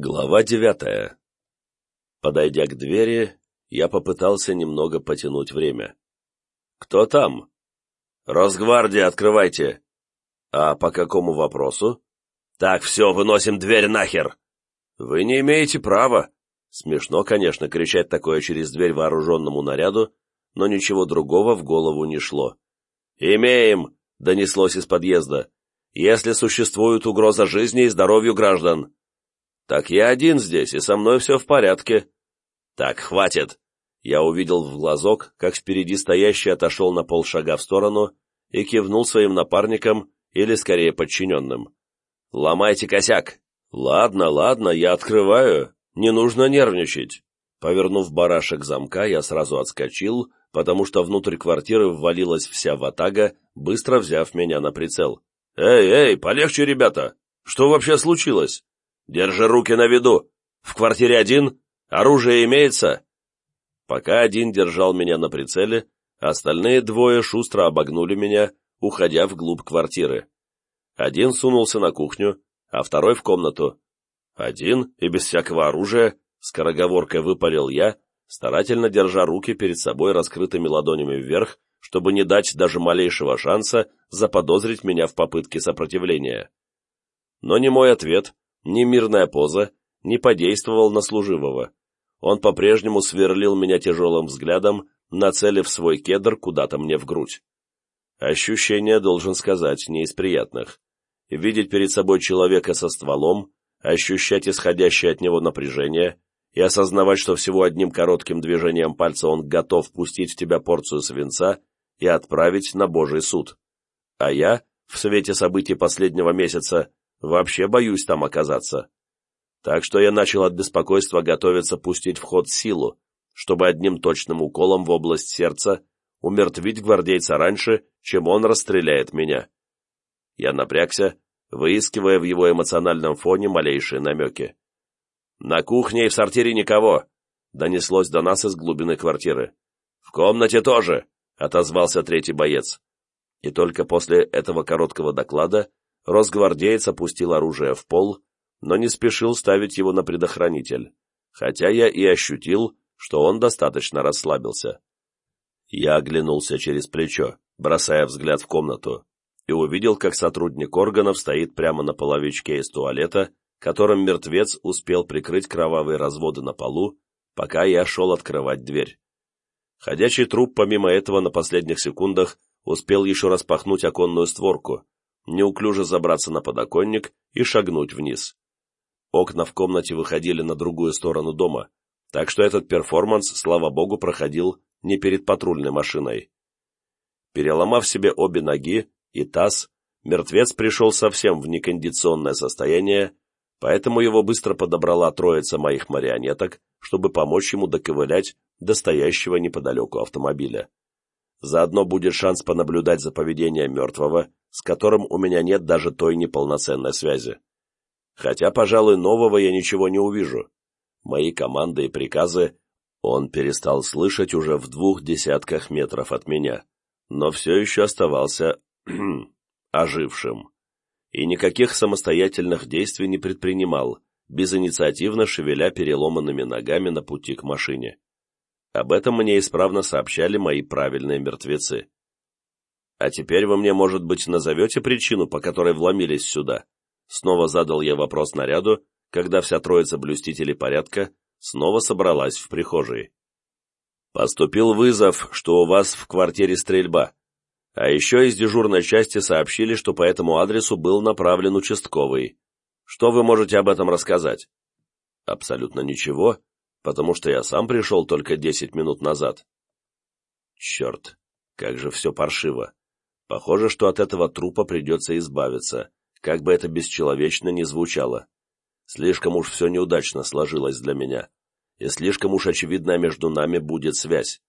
Глава девятая. Подойдя к двери, я попытался немного потянуть время. «Кто там?» «Росгвардия, открывайте!» «А по какому вопросу?» «Так, все, выносим дверь нахер!» «Вы не имеете права!» Смешно, конечно, кричать такое через дверь вооруженному наряду, но ничего другого в голову не шло. «Имеем!» — донеслось из подъезда. «Если существует угроза жизни и здоровью граждан!» «Так я один здесь, и со мной все в порядке». «Так, хватит!» Я увидел в глазок, как впереди стоящий отошел на полшага в сторону и кивнул своим напарникам, или скорее подчиненным. «Ломайте косяк!» «Ладно, ладно, я открываю. Не нужно нервничать». Повернув барашек замка, я сразу отскочил, потому что внутрь квартиры ввалилась вся ватага, быстро взяв меня на прицел. «Эй, эй, полегче, ребята! Что вообще случилось?» Держи руки на виду! В квартире один? Оружие имеется?» Пока один держал меня на прицеле, остальные двое шустро обогнули меня, уходя вглубь квартиры. Один сунулся на кухню, а второй в комнату. Один и без всякого оружия, скороговоркой выпалил я, старательно держа руки перед собой раскрытыми ладонями вверх, чтобы не дать даже малейшего шанса заподозрить меня в попытке сопротивления. Но не мой ответ, ни мирная поза не подействовал на служивого. Он по-прежнему сверлил меня тяжелым взглядом, нацелив свой кедр куда-то мне в грудь. Ощущение, должен сказать, не из приятных. Видеть перед собой человека со стволом, ощущать исходящее от него напряжение и осознавать, что всего одним коротким движением пальца он готов пустить в тебя порцию свинца и отправить на Божий суд. А я, в свете событий последнего месяца, Вообще боюсь там оказаться. Так что я начал от беспокойства готовиться пустить в ход силу, чтобы одним точным уколом в область сердца умертвить гвардейца раньше, чем он расстреляет меня. Я напрягся, выискивая в его эмоциональном фоне малейшие намеки. «На кухне и в сортире никого!» — донеслось до нас из глубины квартиры. «В комнате тоже!» — отозвался третий боец. И только после этого короткого доклада Росгвардеец опустил оружие в пол, но не спешил ставить его на предохранитель, хотя я и ощутил, что он достаточно расслабился. Я оглянулся через плечо, бросая взгляд в комнату, и увидел, как сотрудник органов стоит прямо на половичке из туалета, которым мертвец успел прикрыть кровавые разводы на полу, пока я шел открывать дверь. Ходячий труп, помимо этого, на последних секундах успел еще распахнуть оконную створку, неуклюже забраться на подоконник и шагнуть вниз. Окна в комнате выходили на другую сторону дома, так что этот перформанс, слава богу, проходил не перед патрульной машиной. Переломав себе обе ноги и таз, мертвец пришел совсем в некондиционное состояние, поэтому его быстро подобрала троица моих марионеток, чтобы помочь ему доковылять до стоящего неподалеку автомобиля. Заодно будет шанс понаблюдать за поведением мертвого с которым у меня нет даже той неполноценной связи. Хотя, пожалуй, нового я ничего не увижу. Мои команды и приказы он перестал слышать уже в двух десятках метров от меня, но все еще оставался ожившим. И никаких самостоятельных действий не предпринимал, безинициативно шевеля переломанными ногами на пути к машине. Об этом мне исправно сообщали мои правильные мертвецы. «А теперь вы мне, может быть, назовете причину, по которой вломились сюда?» Снова задал я вопрос наряду, когда вся троица блюстителей порядка снова собралась в прихожей. «Поступил вызов, что у вас в квартире стрельба. А еще из дежурной части сообщили, что по этому адресу был направлен участковый. Что вы можете об этом рассказать?» «Абсолютно ничего, потому что я сам пришел только десять минут назад». «Черт, как же все паршиво!» Похоже, что от этого трупа придется избавиться, как бы это бесчеловечно ни звучало. Слишком уж все неудачно сложилось для меня, и слишком уж очевидна между нами будет связь.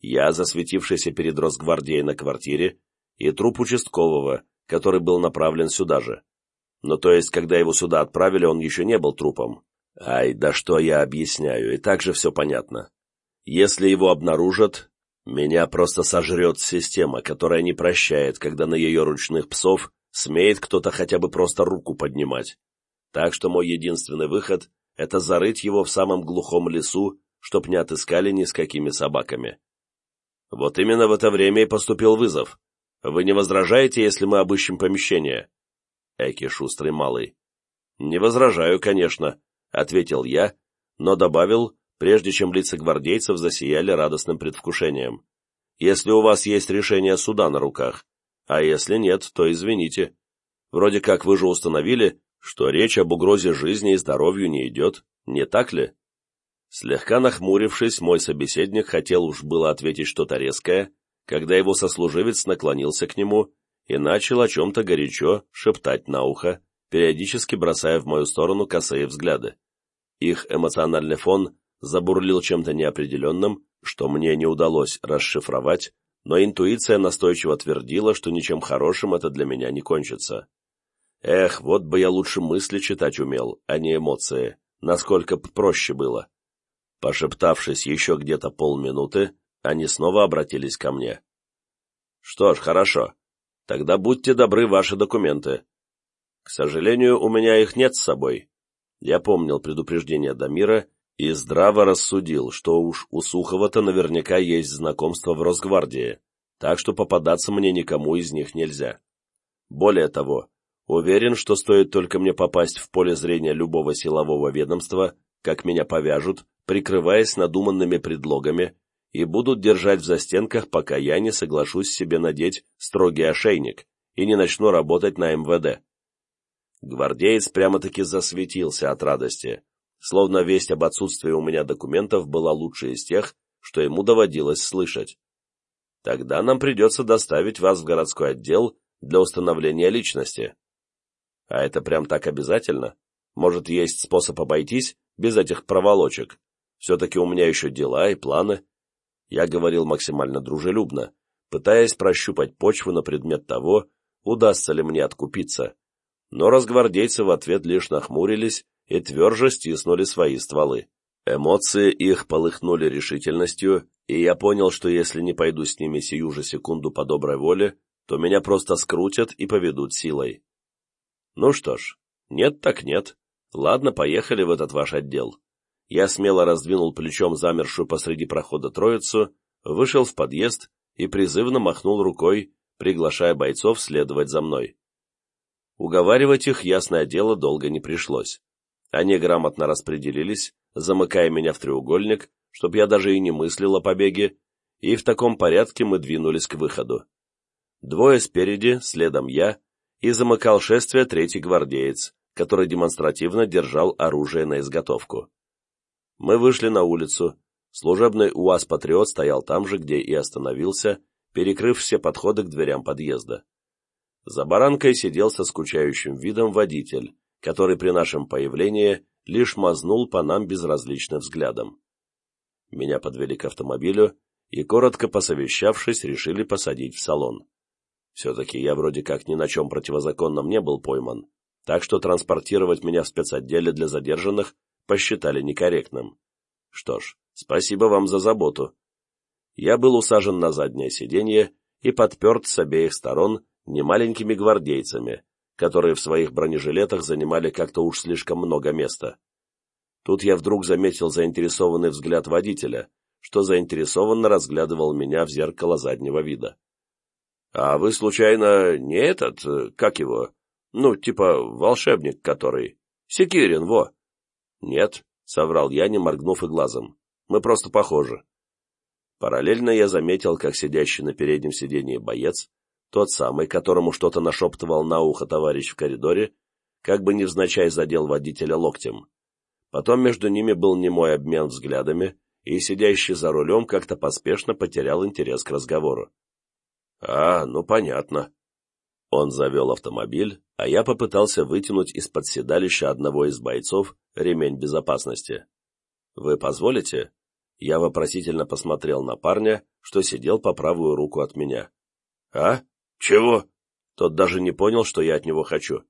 Я, засветившийся перед Росгвардией на квартире, и труп участкового, который был направлен сюда же. Но то есть, когда его сюда отправили, он еще не был трупом. Ай, да что я объясняю, и так же все понятно. Если его обнаружат, меня просто сожрет система, которая не прощает, когда на ее ручных псов смеет кто-то хотя бы просто руку поднимать. Так что мой единственный выход это зарыть его в самом глухом лесу, чтоб не отыскали ни с какими собаками. Вот именно в это время и поступил вызов. Вы не возражаете, если мы обыщем помещение? Эки шустрый малый. Не возражаю, конечно, ответил я, но добавил, прежде чем лица гвардейцев засияли радостным предвкушением. Если у вас есть решение суда на руках, а если нет, то извините. Вроде как вы же установили, что речь об угрозе жизни и здоровью не идет, не так ли? Слегка нахмурившись, мой собеседник хотел уж было ответить что-то резкое, когда его сослуживец наклонился к нему и начал о чем-то горячо шептать на ухо, периодически бросая в мою сторону косые взгляды. Их эмоциональный фон забурлил чем-то неопределенным, что мне не удалось расшифровать, но интуиция настойчиво твердила, что ничем хорошим это для меня не кончится. Эх, вот бы я лучше мысли читать умел, а не эмоции, насколько б проще было. Пошептавшись еще где-то полминуты, они снова обратились ко мне. «Что ж, хорошо. Тогда будьте добры ваши документы. К сожалению, у меня их нет с собой». Я помнил предупреждение Дамира и здраво рассудил, что уж у Сухова-то наверняка есть знакомство в Росгвардии, так что попадаться мне никому из них нельзя. Более того, уверен, что стоит только мне попасть в поле зрения любого силового ведомства, как меня повяжут, прикрываясь надуманными предлогами, и будут держать в застенках, пока я не соглашусь себе надеть строгий ошейник и не начну работать на МВД. Гвардеец прямо-таки засветился от радости, словно весть об отсутствии у меня документов была лучшей из тех, что ему доводилось слышать. Тогда нам придется доставить вас в городской отдел для установления личности. А это прям так обязательно? Может, есть способ обойтись без этих проволочек? Все-таки у меня еще дела и планы. Я говорил максимально дружелюбно, пытаясь прощупать почву на предмет того, удастся ли мне откупиться. Но разгвардейцы в ответ лишь нахмурились и тверже стиснули свои стволы. Эмоции их полыхнули решительностью, и я понял, что если не пойду с ними сию же секунду по доброй воле, то меня просто скрутят и поведут силой. Ну что ж, нет так нет. Ладно, поехали в этот ваш отдел. Я смело раздвинул плечом замершую посреди прохода троицу, вышел в подъезд и призывно махнул рукой, приглашая бойцов следовать за мной. Уговаривать их, ясное дело, долго не пришлось. Они грамотно распределились, замыкая меня в треугольник, чтоб я даже и не мыслил о побеге, и в таком порядке мы двинулись к выходу. Двое спереди, следом я, и замыкал шествие третий гвардеец, который демонстративно держал оружие на изготовку. Мы вышли на улицу. Служебный УАЗ-патриот стоял там же, где и остановился, перекрыв все подходы к дверям подъезда. За баранкой сидел со скучающим видом водитель, который при нашем появлении лишь мазнул по нам безразличным взглядом. Меня подвели к автомобилю и, коротко посовещавшись, решили посадить в салон. Все-таки я вроде как ни на чем противозаконном не был пойман, так что транспортировать меня в спецотделе для задержанных посчитали некорректным. Что ж, спасибо вам за заботу. Я был усажен на заднее сиденье и подперт с обеих сторон немаленькими гвардейцами, которые в своих бронежилетах занимали как-то уж слишком много места. Тут я вдруг заметил заинтересованный взгляд водителя, что заинтересованно разглядывал меня в зеркало заднего вида. «А вы, случайно, не этот, как его, ну, типа волшебник который? Секирин, во!» «Нет», — соврал я, не моргнув и глазом. «Мы просто похожи». Параллельно я заметил, как сидящий на переднем сиденье боец, тот самый, которому что-то нашептывал на ухо товарищ в коридоре, как бы невзначай задел водителя локтем. Потом между ними был немой обмен взглядами, и сидящий за рулем как-то поспешно потерял интерес к разговору. «А, ну понятно», он завел автомобиль, а я попытался вытянуть из-под седалища одного из бойцов ремень безопасности. «Вы позволите?» Я вопросительно посмотрел на парня, что сидел по правую руку от меня. «А? Чего?» Тот даже не понял, что я от него хочу.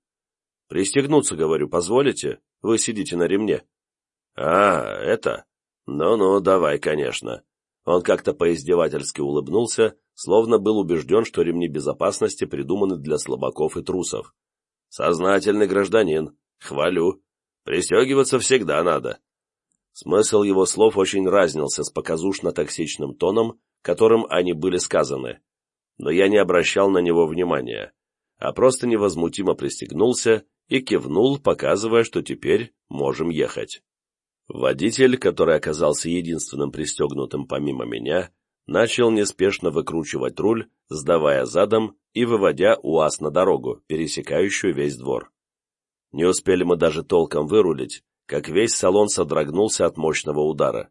«Пристегнуться, говорю, позволите? Вы сидите на ремне». «А, это? Ну-ну, давай, конечно». Он как-то поиздевательски улыбнулся, словно был убежден, что ремни безопасности придуманы для слабаков и трусов. «Сознательный гражданин. Хвалю. Пристегиваться всегда надо». Смысл его слов очень разнился с показушно-токсичным тоном, которым они были сказаны, но я не обращал на него внимания, а просто невозмутимо пристегнулся и кивнул, показывая, что теперь можем ехать. Водитель, который оказался единственным пристегнутым помимо меня, начал неспешно выкручивать руль, сдавая задом и выводя УАЗ на дорогу, пересекающую весь двор. Не успели мы даже толком вырулить, как весь салон содрогнулся от мощного удара.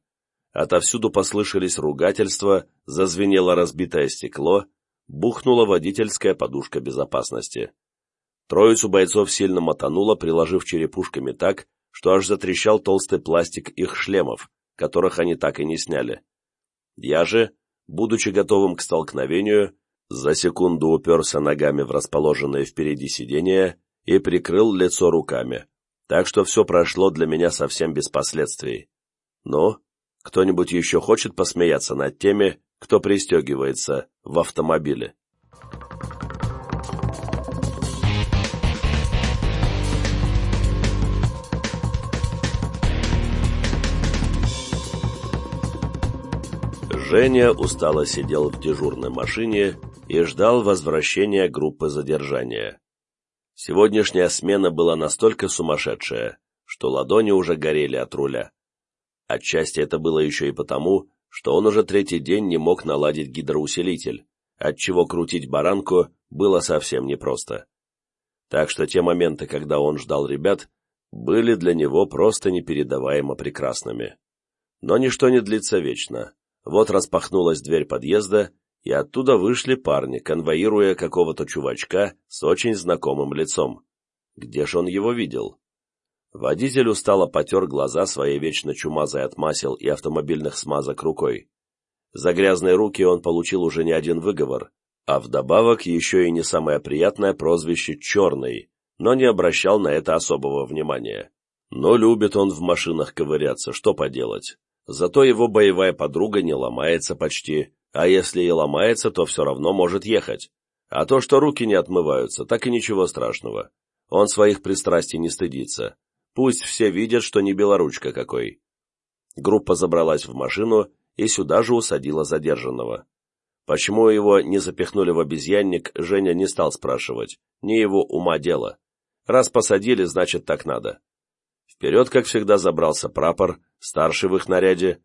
Отовсюду послышались ругательства, зазвенело разбитое стекло, бухнула водительская подушка безопасности. Троицу бойцов сильно мотануло, приложив черепушками так, что аж затрещал толстый пластик их шлемов, которых они так и не сняли. Я же, будучи готовым к столкновению, за секунду уперся ногами в расположенное впереди сиденье и прикрыл лицо руками, так что все прошло для меня совсем без последствий. Ну, кто-нибудь еще хочет посмеяться над теми, кто пристегивается в автомобиле? Женя устало сидел в дежурной машине и ждал возвращения группы задержания. Сегодняшняя смена была настолько сумасшедшая, что ладони уже горели от руля. Отчасти это было еще и потому, что он уже третий день не мог наладить гидроусилитель, отчего крутить баранку было совсем непросто. Так что те моменты, когда он ждал ребят, были для него просто непередаваемо прекрасными. Но ничто не длится вечно. Вот распахнулась дверь подъезда, и оттуда вышли парни, конвоируя какого-то чувачка с очень знакомым лицом. Где ж он его видел? Водитель устало потер глаза своей вечно чумазой от масел и автомобильных смазок рукой. За грязные руки он получил уже не один выговор, а вдобавок еще и не самое приятное прозвище «Черный», но не обращал на это особого внимания. Но любит он в машинах ковыряться, что поделать. Зато его боевая подруга не ломается почти, а если и ломается, то все равно может ехать. А то, что руки не отмываются, так и ничего страшного. Он своих пристрастий не стыдится. Пусть все видят, что не белоручка какой. Группа забралась в машину и сюда же усадила задержанного. Почему его не запихнули в обезьянник, Женя не стал спрашивать. Не его ума дело. Раз посадили, значит так надо. Вперед, как всегда, забрался прапор, старший в их наряде,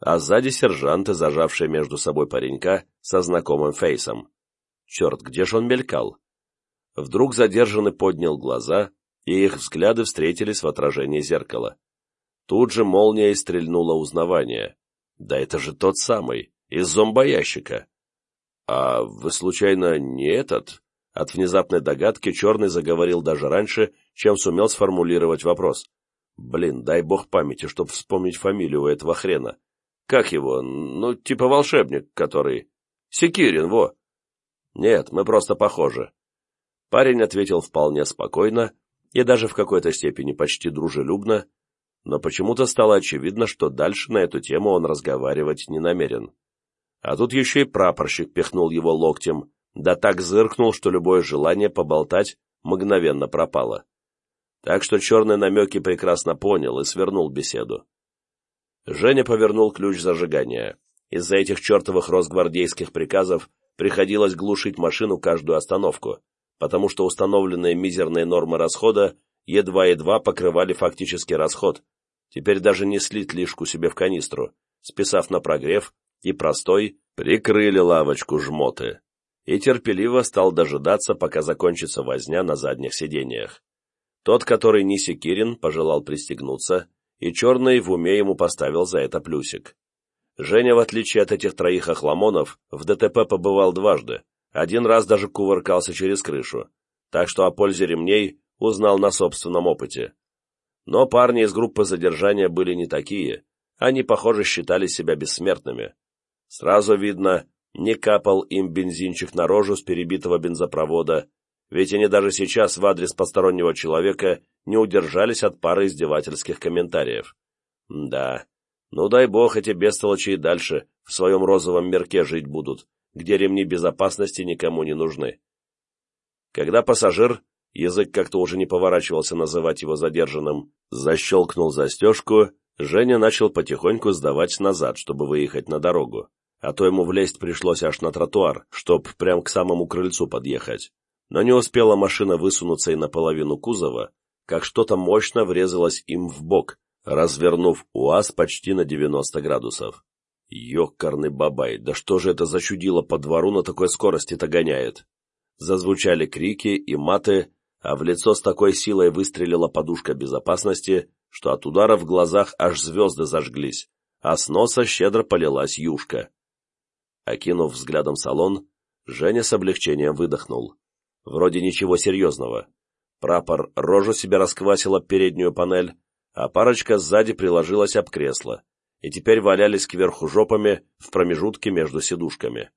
а сзади сержанты, зажавшие между собой паренька со знакомым фейсом. Черт, где же он мелькал? Вдруг задержанный поднял глаза, и их взгляды встретились в отражении зеркала. Тут же молния стрельнула узнавание. Да это же тот самый, из зомбоящика. А вы, случайно, не этот? От внезапной догадки Черный заговорил даже раньше, чем сумел сформулировать вопрос. Блин, дай бог памяти, чтоб вспомнить фамилию этого хрена. Как его? Ну, типа волшебник, который... Секирин, во. Нет, мы просто похожи. Парень ответил вполне спокойно и даже в какой-то степени почти дружелюбно, но почему-то стало очевидно, что дальше на эту тему он разговаривать не намерен. А тут еще и прапорщик пихнул его локтем, да так зыркнул, что любое желание поболтать мгновенно пропало так что черный намеки прекрасно понял и свернул беседу. Женя повернул ключ зажигания. Из-за этих чертовых росгвардейских приказов приходилось глушить машину каждую остановку, потому что установленные мизерные нормы расхода едва-едва покрывали фактический расход, теперь даже не слить лишку себе в канистру, списав на прогрев и простой, прикрыли лавочку жмоты, и терпеливо стал дожидаться, пока закончится возня на задних сиденьях. Тот, который не Секирин, пожелал пристегнуться, и Черный в уме ему поставил за это плюсик. Женя, в отличие от этих троих охламонов, в ДТП побывал дважды, один раз даже кувыркался через крышу, так что о пользе ремней узнал на собственном опыте. Но парни из группы задержания были не такие, они, похоже, считали себя бессмертными. Сразу видно, не капал им бензинчик на рожу с перебитого бензопровода, ведь они даже сейчас в адрес постороннего человека не удержались от пары издевательских комментариев. Да, ну дай бог эти бестолочи и дальше в своем розовом мирке жить будут, где ремни безопасности никому не нужны. Когда пассажир, язык как-то уже не поворачивался называть его задержанным, защелкнул застежку, Женя начал потихоньку сдавать назад, чтобы выехать на дорогу, а то ему влезть пришлось аж на тротуар, чтоб прям к самому крыльцу подъехать. Но не успела машина высунуться и наполовину кузова, как что-то мощно врезалось им в бок, развернув УАЗ почти на 90 градусов. Ёкарный бабай, да что же это за чудило по двору на такой скорости-то гоняет? Зазвучали крики и маты, а в лицо с такой силой выстрелила подушка безопасности, что от удара в глазах аж звезды зажглись, а с носа щедро полилась юшка. Окинув взглядом салон, Женя с облегчением выдохнул. Вроде ничего серьезного. Прапор рожу себе расквасила переднюю панель, а парочка сзади приложилась об кресло, и теперь валялись кверху жопами в промежутке между сидушками.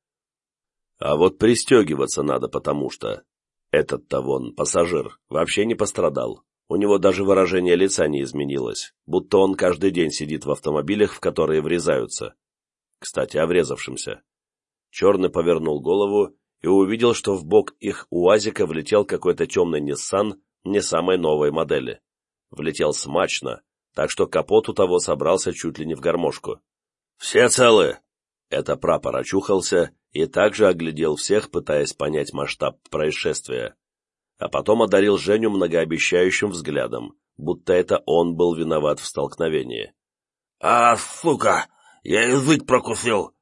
А вот пристегиваться надо, потому что... Этот-то вон, пассажир, вообще не пострадал. У него даже выражение лица не изменилось, будто он каждый день сидит в автомобилях, в которые врезаются. Кстати, о врезавшемся. Черный повернул голову и увидел, что в бок их УАЗика влетел какой-то темный Ниссан не самой новой модели. Влетел смачно, так что капот у того собрался чуть ли не в гармошку. «Все целы!» Это прапор очухался и также оглядел всех, пытаясь понять масштаб происшествия. А потом одарил Женю многообещающим взглядом, будто это он был виноват в столкновении. «А, сука! Я язык прокусил!»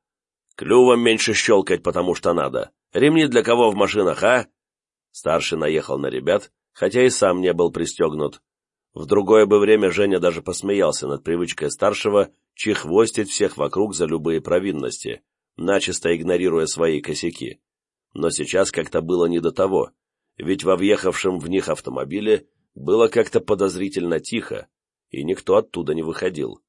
«Клювом меньше щелкать, потому что надо. Ремни для кого в машинах, а?» Старший наехал на ребят, хотя и сам не был пристегнут. В другое бы время Женя даже посмеялся над привычкой старшего чехвостить всех вокруг за любые провинности, начисто игнорируя свои косяки. Но сейчас как-то было не до того, ведь во въехавшем в них автомобиле было как-то подозрительно тихо, и никто оттуда не выходил.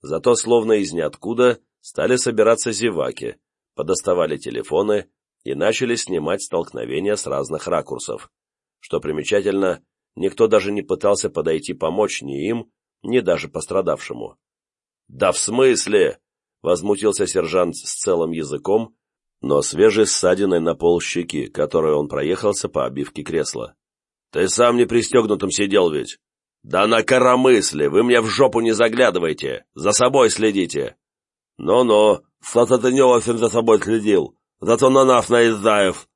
Зато словно из ниоткуда стали собираться зеваки, подоставали телефоны и начали снимать столкновения с разных ракурсов. Что примечательно, никто даже не пытался подойти помочь ни им, ни даже пострадавшему. «Да в смысле?» — возмутился сержант с целым языком, но свежей ссадиной на пол щеки, которой он проехался по обивке кресла. «Ты сам не пристегнутым сидел ведь?» «Да на коромысле! Вы мне в жопу не заглядывайте! За собой следите!» «Ну-ну, очень за собой следил, зато на нас наездаев!»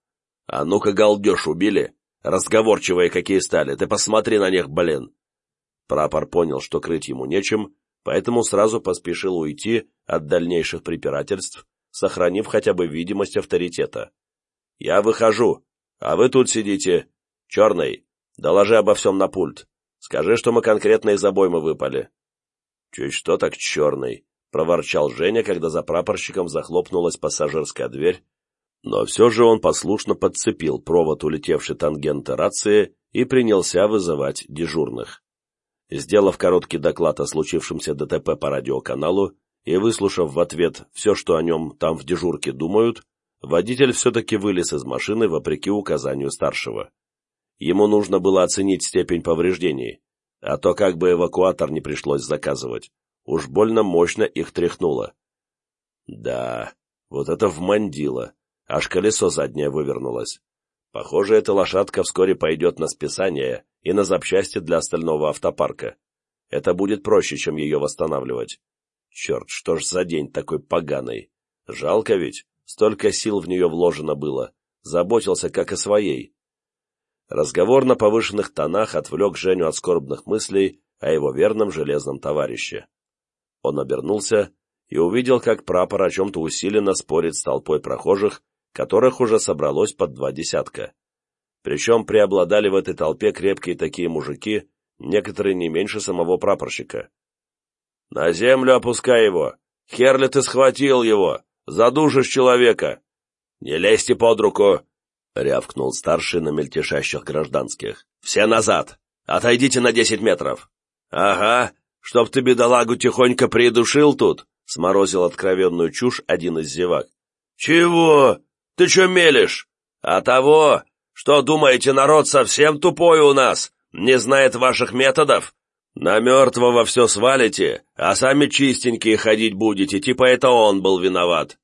«А ну-ка, галдеж убили! Разговорчивые какие стали, ты посмотри на них, блин!» Прапор понял, что крыть ему нечем, поэтому сразу поспешил уйти от дальнейших препирательств, сохранив хотя бы видимость авторитета. «Я выхожу, а вы тут сидите. Черный, доложи обо всем на пульт. Скажи, что мы конкретно из обоймы выпали». «Чуть что так черный», — проворчал Женя, когда за прапорщиком захлопнулась пассажирская дверь, но все же он послушно подцепил провод улетевшей тангенты рации и принялся вызывать дежурных. Сделав короткий доклад о случившемся ДТП по радиоканалу и выслушав в ответ все, что о нем там в дежурке думают, водитель все-таки вылез из машины вопреки указанию старшего. Ему нужно было оценить степень повреждений, а то как бы эвакуатор не пришлось заказывать. Уж больно мощно их тряхнуло. Да, вот это вмандило, аж колесо заднее вывернулось. Похоже, эта лошадка вскоре пойдет на списание и на запчасти для остального автопарка. Это будет проще, чем ее восстанавливать. Черт, что ж за день такой поганый. Жалко ведь, столько сил в нее вложено было. Заботился, как о своей. Разговор на повышенных тонах отвлек Женю от скорбных мыслей о его верном железном товарище. Он обернулся и увидел, как прапор о чем-то усиленно спорит с толпой прохожих, которых уже собралось под два десятка. Причем преобладали в этой толпе крепкие такие мужики, некоторые не меньше самого прапорщика. «На землю опускай его! Херли ты схватил его! Задушишь человека! Не лезьте под руку!» — рявкнул старший на мельтешащих гражданских. «Все назад! Отойдите на десять метров!» «Ага, чтоб ты бедолагу тихонько придушил тут!» — сморозил откровенную чушь один из зевак. «Чего? Ты чё мелешь? А того, что, думаете, народ совсем тупой у нас, не знает ваших методов? На мертвого все свалите, а сами чистенькие ходить будете, типа это он был виноват».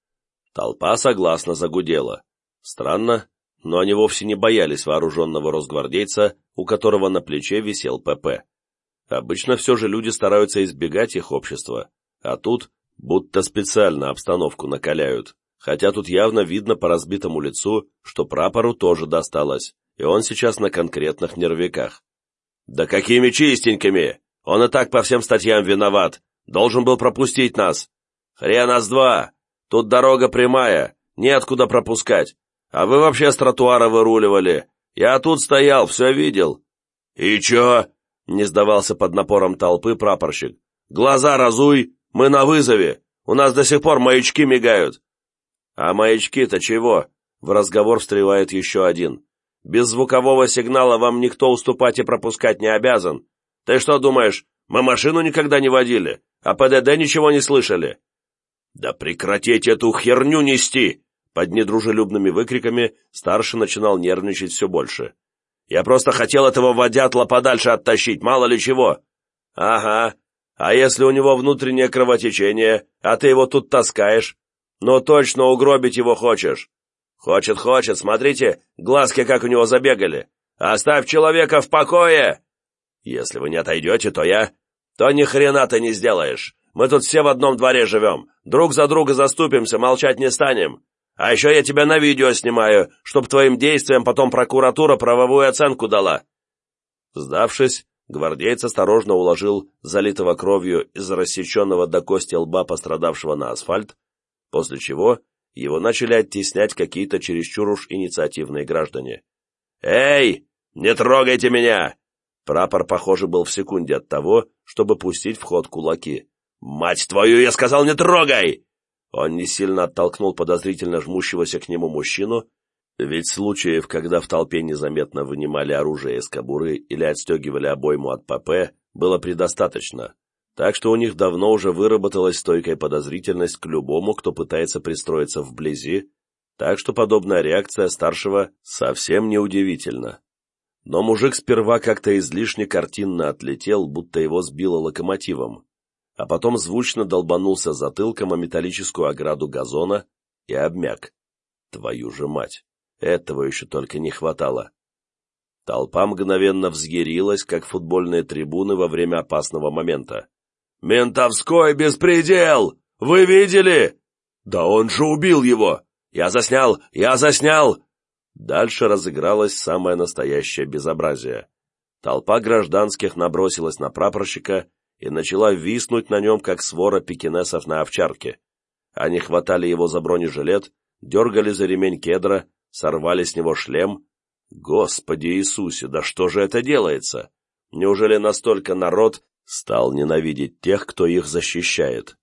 Толпа согласно загудела. Странно, но они вовсе не боялись вооруженного росгвардейца, у которого на плече висел ПП. Обычно все же люди стараются избегать их общества, а тут будто специально обстановку накаляют, хотя тут явно видно по разбитому лицу, что прапору тоже досталось, и он сейчас на конкретных нервиках. «Да какими чистенькими! Он и так по всем статьям виноват! Должен был пропустить нас! Хрена с два! Тут дорога прямая, неоткуда пропускать! А вы вообще с тротуара выруливали! Я тут стоял, все видел!» «И чё?» — не сдавался под напором толпы прапорщик. «Глаза разуй! Мы на вызове! У нас до сих пор маячки мигают!» «А маячки-то чего?» — в разговор встревает еще один. Без звукового сигнала вам никто уступать и пропускать не обязан. Ты что думаешь, мы машину никогда не водили, а ПДД ничего не слышали?» «Да прекратите эту херню нести!» Под недружелюбными выкриками старший начинал нервничать все больше. «Я просто хотел этого водятла подальше оттащить, мало ли чего!» «Ага, а если у него внутреннее кровотечение, а ты его тут таскаешь? Ну точно угробить его хочешь!» «Хочет, хочет, смотрите, глазки как у него забегали! Оставь человека в покое!» «Если вы не отойдете, то я...» «То ни хрена ты не сделаешь! Мы тут все в одном дворе живем, друг за друга заступимся, молчать не станем! А еще я тебя на видео снимаю, чтоб твоим действиям потом прокуратура правовую оценку дала!» Сдавшись, гвардейц осторожно уложил залитого кровью из рассеченного до кости лба пострадавшего на асфальт, после чего его начали оттеснять какие-то чересчур уж инициативные граждане. «Эй, не трогайте меня!» Прапор, похоже, был в секунде от того, чтобы пустить в ход кулаки. «Мать твою, я сказал, не трогай!» Он не сильно оттолкнул подозрительно жмущегося к нему мужчину, ведь случаев, когда в толпе незаметно вынимали оружие из кобуры или отстегивали обойму от ПП, было предостаточно, так что у них давно уже выработалась стойкая подозрительность к любому, кто пытается пристроиться вблизи, так что подобная реакция старшего совсем не удивительна. Но мужик сперва как-то излишне картинно отлетел, будто его сбило локомотивом, а потом звучно долбанулся затылком о металлическую ограду газона и обмяк. Твою же мать! Этого еще только не хватало. Толпа мгновенно взъярилась, как футбольные трибуны во время опасного момента. «Ментовской беспредел! Вы видели?» «Да он же убил его! Я заснял! Я заснял!» Дальше разыгралось самое настоящее безобразие. Толпа гражданских набросилась на прапорщика и начала виснуть на нем, как свора пекинесов на овчарке. Они хватали его за бронежилет, дергали за ремень кедра, сорвали с него шлем. Господи Иисусе, да что же это делается? Неужели настолько народ стал ненавидеть тех, кто их защищает.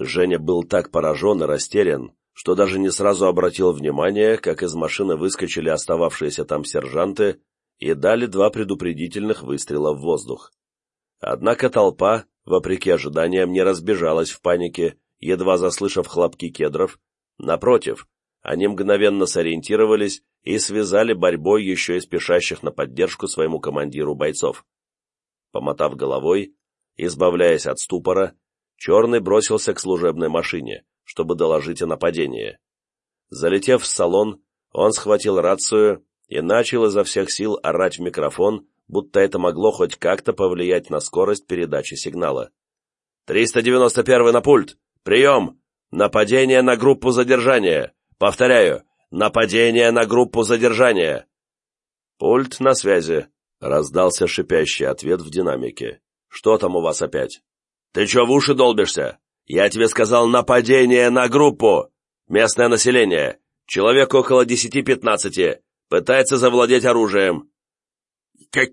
Женя был так поражен и растерян, что даже не сразу обратил внимание, как из машины выскочили остававшиеся там сержанты и дали два предупредительных выстрела в воздух. Однако толпа, вопреки ожиданиям, не разбежалась в панике, едва заслышав хлопки кедров. Напротив, они мгновенно сориентировались и связали борьбой еще и спешащих на поддержку своему командиру бойцов. Помотав головой, Избавляясь от ступора, Черный бросился к служебной машине, чтобы доложить о нападении. Залетев в салон, он схватил рацию и начал изо всех сил орать в микрофон, будто это могло хоть как-то повлиять на скорость передачи сигнала. «391 на пульт! Прием! Нападение на группу задержания! Повторяю, нападение на группу задержания!» «Пульт на связи», — раздался шипящий ответ в динамике. Что там у вас опять? Ты чё в уши долбишься? Я тебе сказал нападение на группу! Местное население. Человек около десяти-пятнадцати. Пытается завладеть оружием. Как...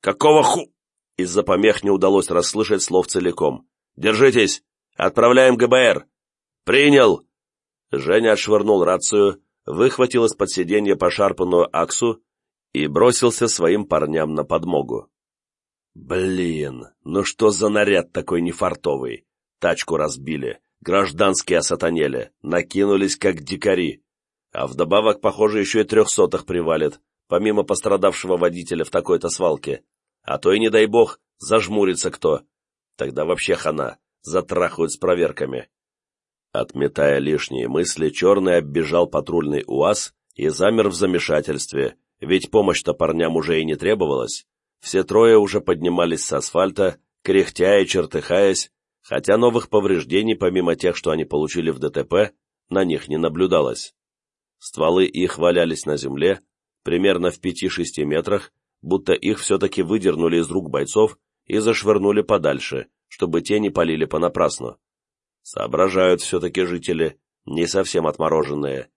какого ху... Из-за помех не удалось расслышать слов целиком. «Держитесь! Отправляем ГБР!» «Принял!» Женя отшвырнул рацию, выхватил из-под сиденья пошарпанную аксу и бросился своим парням на подмогу. Блин, ну что за наряд такой нефартовый? Тачку разбили, гражданские осатанели, накинулись как дикари. А вдобавок, похоже, еще и трехсотых привалит, помимо пострадавшего водителя в такой-то свалке. А то и, не дай бог, зажмурится кто. Тогда вообще хана, затрахают с проверками. Отметая лишние мысли, Черный оббежал патрульный УАЗ и замер в замешательстве, ведь помощь-то парням уже и не требовалась. Все трое уже поднимались с асфальта, кряхтя и чертыхаясь, хотя новых повреждений, помимо тех, что они получили в ДТП, на них не наблюдалось. Стволы их валялись на земле, примерно в пяти-шести метрах, будто их все-таки выдернули из рук бойцов и зашвырнули подальше, чтобы те не полили понапрасну. Соображают все-таки жители, не совсем отмороженные.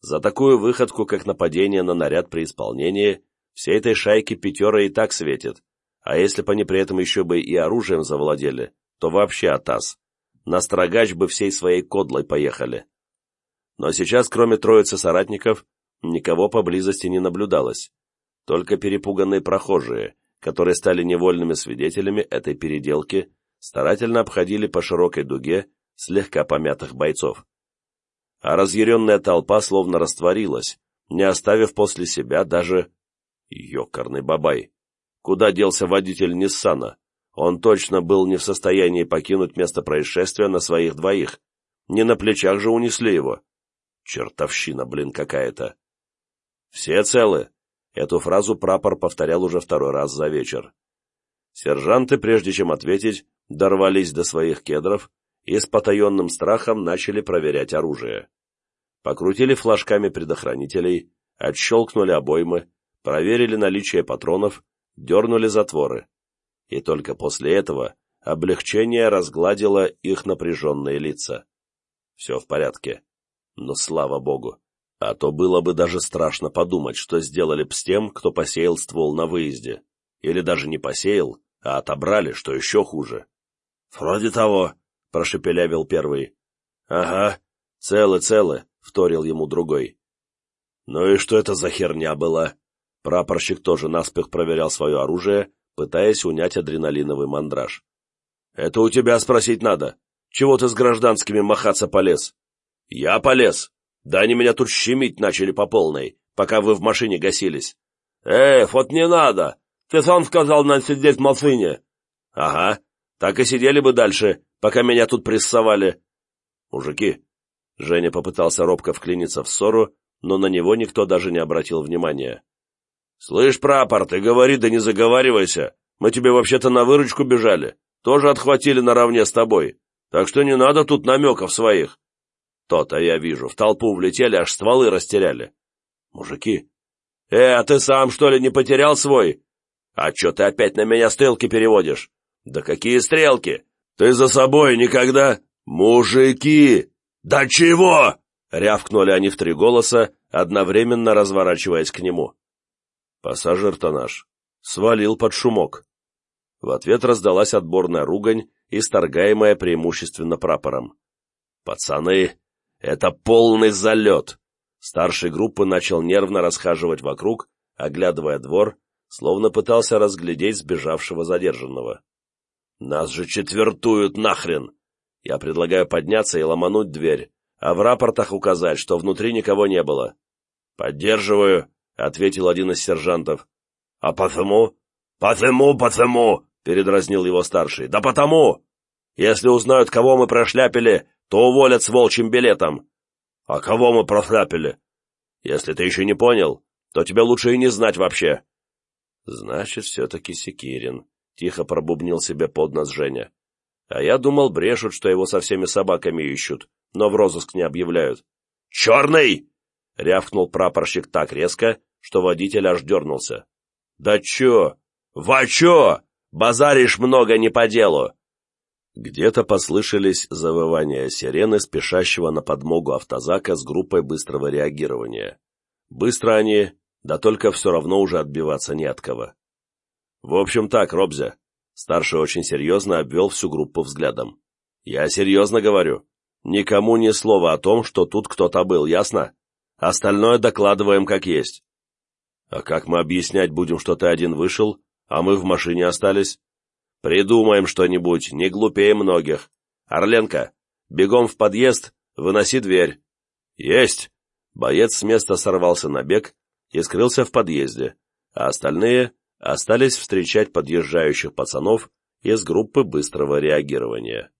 За такую выходку, как нападение на наряд при исполнении, всей этой шайке пятера и так светит, а если бы они при этом еще бы и оружием завладели, то вообще атас. На строгач бы всей своей кодлой поехали. Но сейчас, кроме троицы соратников, никого поблизости не наблюдалось. Только перепуганные прохожие, которые стали невольными свидетелями этой переделки, старательно обходили по широкой дуге слегка помятых бойцов. А разъяренная толпа словно растворилась, не оставив после себя даже... Ёкарный бабай! Куда делся водитель Ниссана? Он точно был не в состоянии покинуть место происшествия на своих двоих. Не на плечах же унесли его. Чертовщина, блин, какая-то. «Все целы?» Эту фразу прапор повторял уже второй раз за вечер. Сержанты, прежде чем ответить, дорвались до своих кедров и с потаенным страхом начали проверять оружие. Покрутили флажками предохранителей, отщелкнули обоймы, проверили наличие патронов, дернули затворы. И только после этого облегчение разгладило их напряженные лица. Все в порядке. Но слава богу. А то было бы даже страшно подумать, что сделали б с тем, кто посеял ствол на выезде. Или даже не посеял, а отобрали, что еще хуже. — Вроде того, — прошепелявил первый. — Ага, целы-целы, — вторил ему другой. — Ну и что это за херня была? Прапорщик тоже наспех проверял свое оружие, пытаясь унять адреналиновый мандраж. — Это у тебя спросить надо. Чего ты с гражданскими махаться полез? — Я полез. Да они меня тут щемить начали по полной, пока вы в машине гасились. Эй, вот не надо! Ты сам сказал нам сидеть в машине. Ага, так и сидели бы дальше, пока меня тут прессовали. Мужики, Женя попытался робко вклиниться в ссору, но на него никто даже не обратил внимания. «Слышь, прапор, ты говори, да не заговаривайся. Мы тебе вообще-то на выручку бежали. Тоже отхватили наравне с тобой. Так что не надо тут намеков своих. То-то я вижу, в толпу влетели, аж стволы растеряли. Мужики. Э, а ты сам, что ли, не потерял свой? А чё ты опять на меня стрелки переводишь? Да какие стрелки? Ты за собой никогда... Мужики! Да чего? Рявкнули они в три голоса, одновременно разворачиваясь к нему. Пассажир-то наш. Свалил под шумок. В ответ раздалась отборная ругань, исторгаемая преимущественно прапором. «Пацаны, это полный залет!» Старший группы начал нервно расхаживать вокруг, оглядывая двор, словно пытался разглядеть сбежавшего задержанного. «Нас же четвертуют нахрен! Я предлагаю подняться и ломануть дверь, а в рапортах указать, что внутри никого не было». «Поддерживаю», — ответил один из сержантов. «А потому?» «Потому, потому!» — передразнил его старший. «Да потому! Если узнают, кого мы прошляпили, то уволят с волчьим билетом. А кого мы профляпили? Если ты еще не понял, то тебе лучше и не знать вообще. Значит, все-таки Секирин, — тихо пробубнил себе под нос Женя. А я думал, брешут, что его со всеми собаками ищут, но в розыск не объявляют. «Черный!» — рявкнул прапорщик так резко, что водитель аж дернулся. «Да чё? Во чё? Базаришь много не по делу! Где-то послышались завывания сирены, спешащего на подмогу автозака с группой быстрого реагирования. Быстро они, да только все равно уже отбиваться не от кого. В общем так, Робзя. Старший очень серьезно обвел всю группу взглядом. Я серьезно говорю. Никому ни слова о том, что тут кто-то был, ясно? Остальное докладываем как есть. А как мы объяснять будем, что ты один вышел, а мы в машине остались? Придумаем что-нибудь, не глупее многих. Орленко, бегом в подъезд, выноси дверь. Есть! Боец с места сорвался на бег и скрылся в подъезде, а остальные остались встречать подъезжающих пацанов из группы быстрого реагирования.